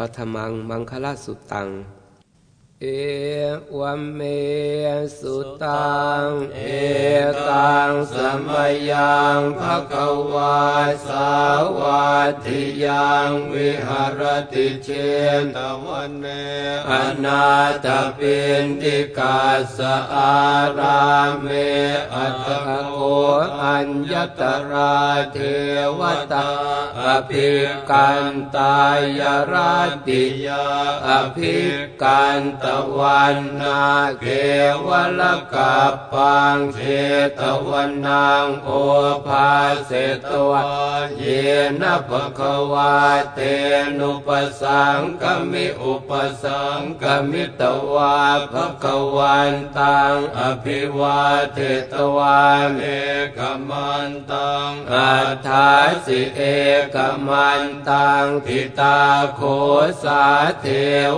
ปัทมังมังคลาสุตัง เอวัมเมสุตัง เอตังสมยังภะคะวาสาวาทิยังวิหารติเชนตวันเนอนาตปินติกาสอาราเมอัตโกอัญญตราเทวตาอภิกันตายราติยาอภิกันตวันนาเกวลกัปปังเชตวันนางโอภาเสตวะเยนะภะควาเตนุปสังกมิอุปสังกมิตวาภะควันตังอภิวาเทตวาเอกมันตังอัฏฐาสิเอกมันตังทิตาโคสาเท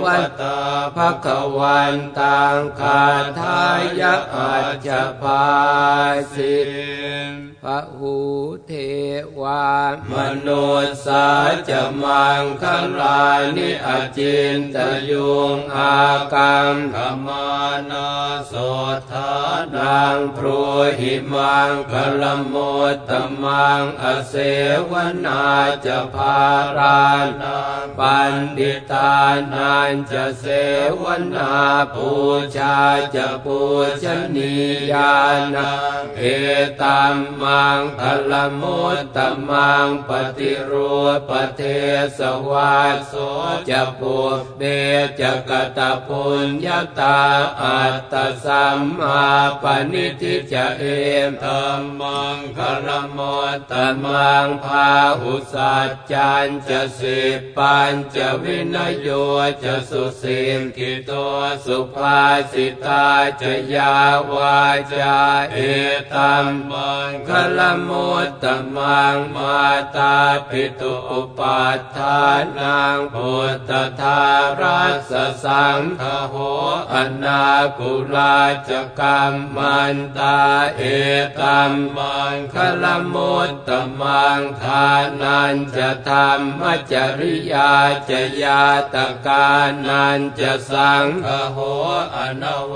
วตาภะคะวันตังคาทายะอัจจภาสิ พระหูเทวามโนสาจะมังคัลานิอจินตยุงอากังขมานาโสธานังพรูหิมังคลโมตมังอเสวนาจะพารานาปันดิตานันจะเสวนาปูชาจะปูชนียานาเอตัมมังคลมุตตมังปฏิรูปเทสวาโสจะปุเบจะกตปุญญาตาอัตตสัมมาปณิทิจะเอมธรรมังคลมุตตมังพาหุสัจจันจะสิปัญจะวินโยจะสุสิมกิโตสุภาสิตาจะยาวาจาเอตัมมังคลมุตตมังมาตาปิตุอุปัฏฐานังพุทธทารัสสังฆโหอนาคุลาจกรรมมันตาเอตัมมังคลมุตตมังทานันจะธรรมจริยาจะยาตกานันจะสังฆโหอนว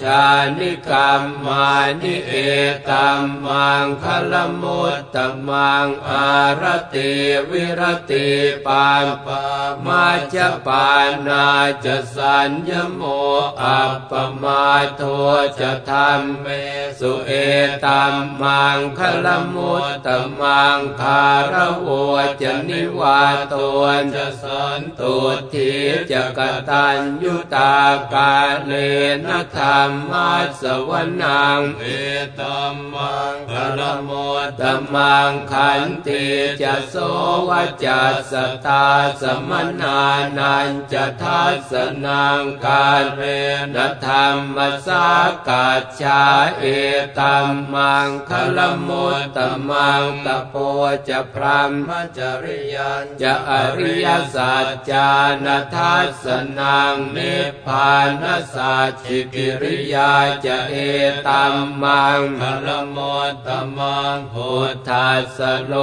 ชานิกรรมมานิเอตัมมังคลมุตตมังอารติวิรติปามปามาจะปานาจะสัญญโมอัปปมาโทจะธรรมเมสุเอตัมมังคลมุตตมังคารโวจะนิวาตัวจะสันตุทีจะกตัญยุตากาเลนะธรรมัสวนังเอตัมมังคลมุตตมังขันติจะโสวจัสสตาสมนานันจะทัสนังการเรนธรรมสากัจฉาเอตัมมังคลมุตตมังตะโพจะพรหมจริยันจะอริยสัจจานทัสนังนิพพานสัจจิกิริยาจะเอตัมมังคลมุตตมังพุทธัสโล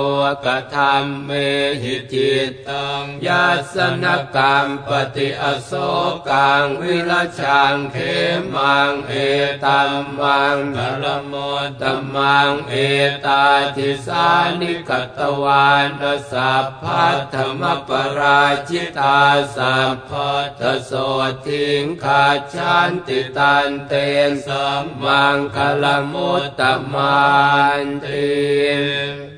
กธรรมเมหิจิตตังยัสนกรรมปฏิอโศกังวิรชังเขมังเอตัมมังคลโมตตมังเอตาทิสานิกตวานสัพพัทธมปราชิตาสัพพัทโสทิงขาชันติตันเตนสัมมังคลมุตตมัน सन्ति।